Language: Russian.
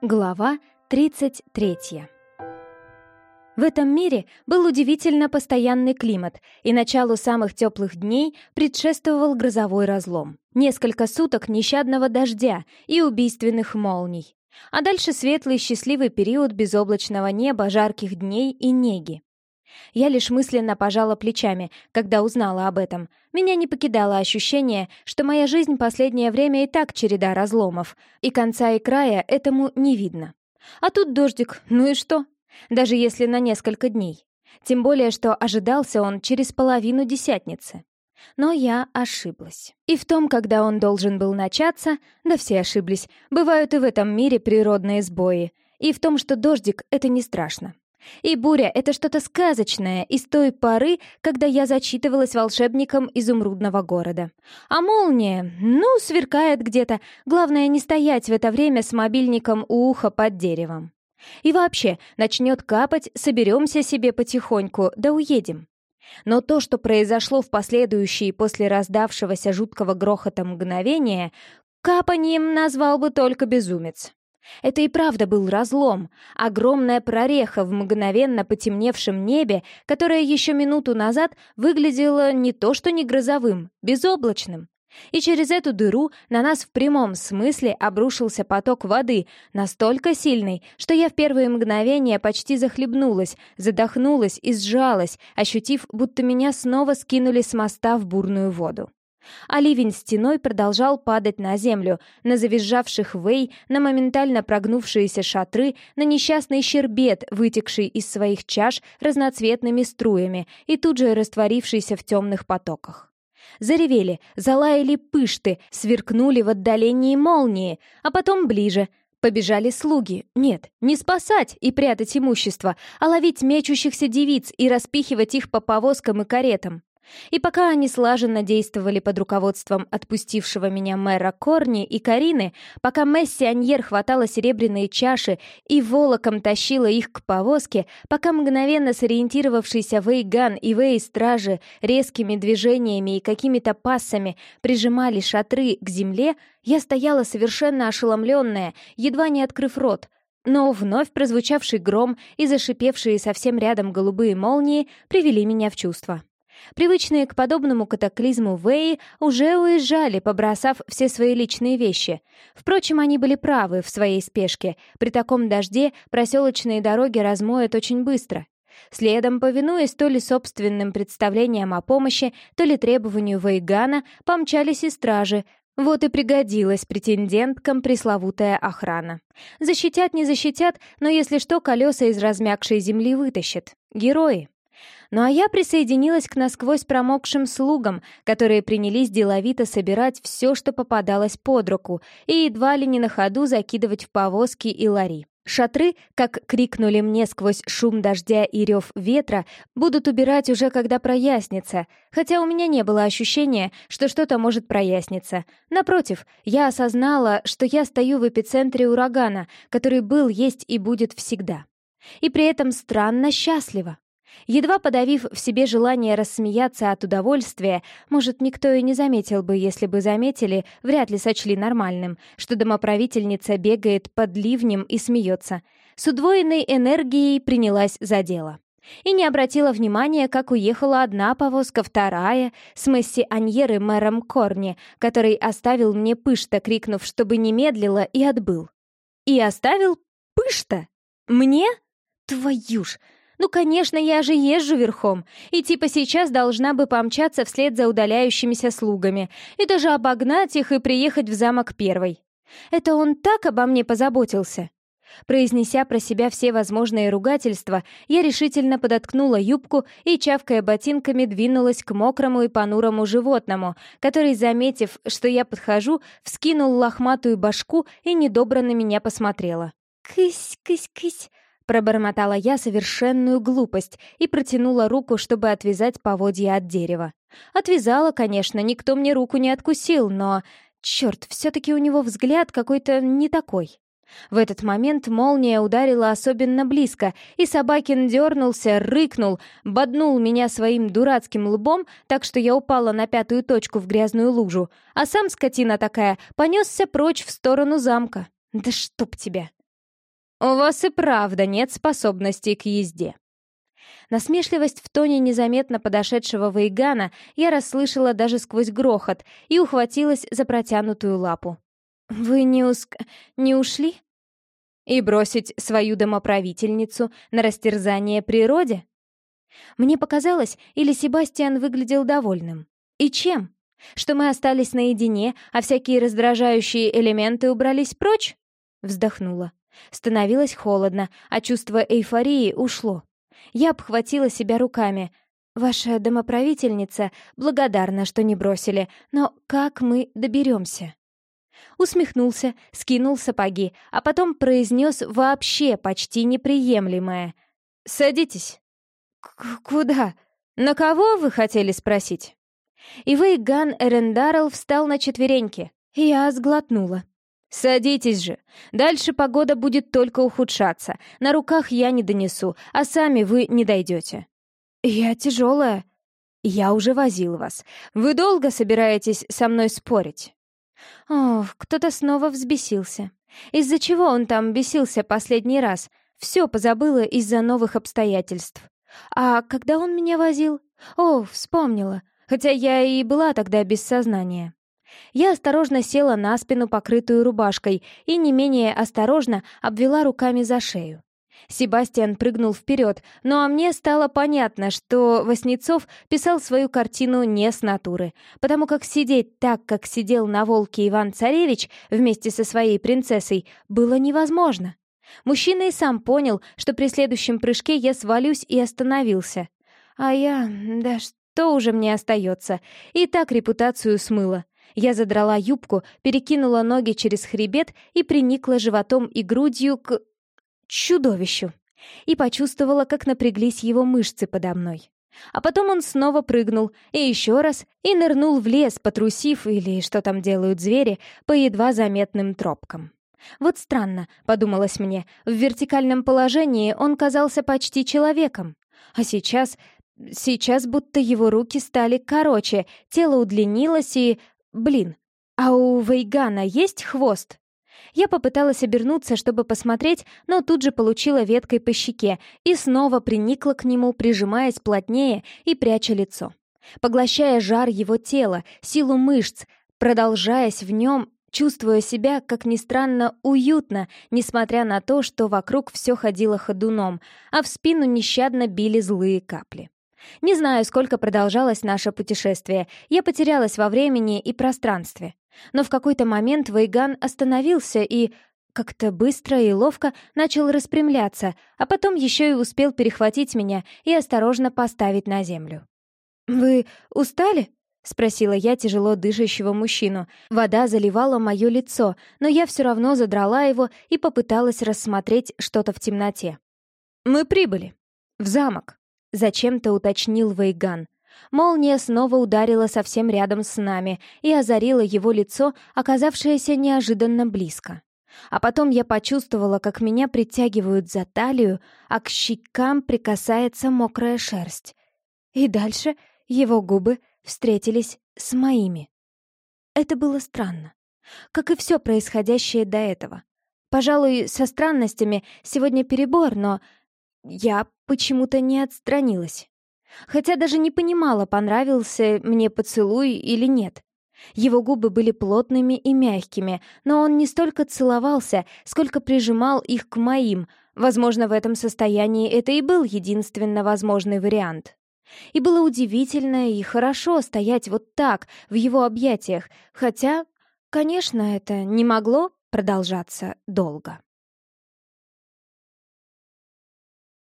Глава 33 В этом мире был удивительно постоянный климат, и началу самых теплых дней предшествовал грозовой разлом. Несколько суток нещадного дождя и убийственных молний. А дальше светлый счастливый период безоблачного неба, жарких дней и неги. Я лишь мысленно пожала плечами, когда узнала об этом. Меня не покидало ощущение, что моя жизнь последнее время и так череда разломов, и конца и края этому не видно. А тут дождик, ну и что? Даже если на несколько дней. Тем более, что ожидался он через половину десятницы. Но я ошиблась. И в том, когда он должен был начаться, да все ошиблись, бывают и в этом мире природные сбои, и в том, что дождик — это не страшно. И буря — это что-то сказочное из той поры, когда я зачитывалась волшебником изумрудного города. А молния, ну, сверкает где-то. Главное, не стоять в это время с мобильником у уха под деревом. И вообще, начнет капать, соберемся себе потихоньку, да уедем. Но то, что произошло в последующие после раздавшегося жуткого грохота мгновения, капанием назвал бы только безумец. Это и правда был разлом, огромная прореха в мгновенно потемневшем небе, которая еще минуту назад выглядела не то что не грозовым, безоблачным. И через эту дыру на нас в прямом смысле обрушился поток воды, настолько сильный, что я в первые мгновения почти захлебнулась, задохнулась и сжалась, ощутив, будто меня снова скинули с моста в бурную воду а ливень стеной продолжал падать на землю, на завизжавших вей, на моментально прогнувшиеся шатры, на несчастный щербет, вытекший из своих чаш разноцветными струями и тут же растворившийся в темных потоках. Заревели, залаяли пышты, сверкнули в отдалении молнии, а потом ближе — Побежали слуги. Нет, не спасать и прятать имущество, а ловить мечущихся девиц и распихивать их по повозкам и каретам. И пока они слаженно действовали под руководством отпустившего меня мэра Корни и Карины, пока Месси Аньер хватала серебряные чаши и волоком тащила их к повозке, пока мгновенно сориентировавшийся Вейган и Вей-стражи резкими движениями и какими-то пассами прижимали шатры к земле, я стояла совершенно ошеломленная, едва не открыв рот, но вновь прозвучавший гром и зашипевшие совсем рядом голубые молнии привели меня в чувство. Привычные к подобному катаклизму Вэи уже уезжали, побросав все свои личные вещи. Впрочем, они были правы в своей спешке. При таком дожде проселочные дороги размоют очень быстро. Следом, повинуясь то ли собственным представлениям о помощи, то ли требованию Вейгана, помчались и стражи. Вот и пригодилась претенденткам пресловутая охрана. Защитят, не защитят, но если что, колеса из размягшей земли вытащат. Герои. Ну а я присоединилась к насквозь промокшим слугам, которые принялись деловито собирать все, что попадалось под руку, и едва ли не на ходу закидывать в повозки и лари. Шатры, как крикнули мне сквозь шум дождя и рев ветра, будут убирать уже когда прояснится, хотя у меня не было ощущения, что что-то может проясниться. Напротив, я осознала, что я стою в эпицентре урагана, который был, есть и будет всегда. И при этом странно счастлива. Едва подавив в себе желание рассмеяться от удовольствия, может, никто и не заметил бы, если бы заметили, вряд ли сочли нормальным, что домоправительница бегает под ливнем и смеется. С удвоенной энергией принялась за дело. И не обратила внимания, как уехала одна повозка, вторая, с Месси Аньеры мэром Корни, который оставил мне пышта, крикнув, чтобы не медлила, и отбыл. И оставил пышта? Мне? Твою ж! Ну, конечно, я же езжу верхом, и типа сейчас должна бы помчаться вслед за удаляющимися слугами, и даже обогнать их и приехать в замок первой. Это он так обо мне позаботился. Произнеся про себя все возможные ругательства, я решительно подоткнула юбку и, чавкая ботинками, двинулась к мокрому и понурому животному, который, заметив, что я подхожу, вскинул лохматую башку и недобро на меня посмотрела. «Кысь, кысь, кысь!» Пробормотала я совершенную глупость и протянула руку, чтобы отвязать поводья от дерева. Отвязала, конечно, никто мне руку не откусил, но... Черт, все-таки у него взгляд какой-то не такой. В этот момент молния ударила особенно близко, и Собакин дернулся, рыкнул, боднул меня своим дурацким лбом, так что я упала на пятую точку в грязную лужу, а сам, скотина такая, понесся прочь в сторону замка. «Да чтоб тебя!» У вас и правда нет способностей к езде. Насмешливость в тоне незаметно подошедшего Вейгана я расслышала даже сквозь грохот и ухватилась за протянутую лапу. «Вы не уск... не ушли?» «И бросить свою домоправительницу на растерзание природе?» Мне показалось, или Себастьян выглядел довольным. И чем? Что мы остались наедине, а всякие раздражающие элементы убрались прочь? Вздохнула. Становилось холодно, а чувство эйфории ушло. Я обхватила себя руками. «Ваша домоправительница благодарна, что не бросили, но как мы доберемся?» Усмехнулся, скинул сапоги, а потом произнес вообще почти неприемлемое. «Садитесь». К «Куда? На кого вы хотели спросить?» И Вейган Эрендарл встал на четвереньки. Я сглотнула. «Садитесь же. Дальше погода будет только ухудшаться. На руках я не донесу, а сами вы не дойдете». «Я тяжелая». «Я уже возил вас. Вы долго собираетесь со мной спорить?» Ох, кто-то снова взбесился. Из-за чего он там бесился последний раз? Все позабыла из-за новых обстоятельств. А когда он меня возил? О, вспомнила. Хотя я и была тогда без сознания. Я осторожно села на спину, покрытую рубашкой, и не менее осторожно обвела руками за шею. Себастьян прыгнул вперед, но а мне стало понятно, что Васнецов писал свою картину не с натуры, потому как сидеть так, как сидел на волке Иван-Царевич вместе со своей принцессой, было невозможно. Мужчина и сам понял, что при следующем прыжке я свалюсь и остановился. А я... да что уже мне остается? И так репутацию смыла. Я задрала юбку, перекинула ноги через хребет и приникла животом и грудью к... чудовищу. И почувствовала, как напряглись его мышцы подо мной. А потом он снова прыгнул, и еще раз, и нырнул в лес, потрусив, или что там делают звери, по едва заметным тропкам. Вот странно, подумалось мне, в вертикальном положении он казался почти человеком. А сейчас... Сейчас будто его руки стали короче, тело удлинилось и... Блин, а у Вейгана есть хвост? Я попыталась обернуться, чтобы посмотреть, но тут же получила веткой по щеке и снова приникла к нему, прижимаясь плотнее и пряча лицо. Поглощая жар его тела, силу мышц, продолжаясь в нем, чувствуя себя, как ни странно, уютно, несмотря на то, что вокруг все ходило ходуном, а в спину нещадно били злые капли. Не знаю, сколько продолжалось наше путешествие. Я потерялась во времени и пространстве. Но в какой-то момент Вейган остановился и как-то быстро и ловко начал распрямляться, а потом еще и успел перехватить меня и осторожно поставить на землю. «Вы устали?» — спросила я тяжело дышащего мужчину. Вода заливала мое лицо, но я все равно задрала его и попыталась рассмотреть что-то в темноте. «Мы прибыли. В замок». Зачем-то уточнил Вейган. Молния снова ударила совсем рядом с нами и озарила его лицо, оказавшееся неожиданно близко. А потом я почувствовала, как меня притягивают за талию, а к щекам прикасается мокрая шерсть. И дальше его губы встретились с моими. Это было странно, как и все происходящее до этого. Пожалуй, со странностями сегодня перебор, но я почему-то не отстранилась. Хотя даже не понимала, понравился мне поцелуй или нет. Его губы были плотными и мягкими, но он не столько целовался, сколько прижимал их к моим. Возможно, в этом состоянии это и был единственно возможный вариант. И было удивительно и хорошо стоять вот так, в его объятиях, хотя, конечно, это не могло продолжаться долго.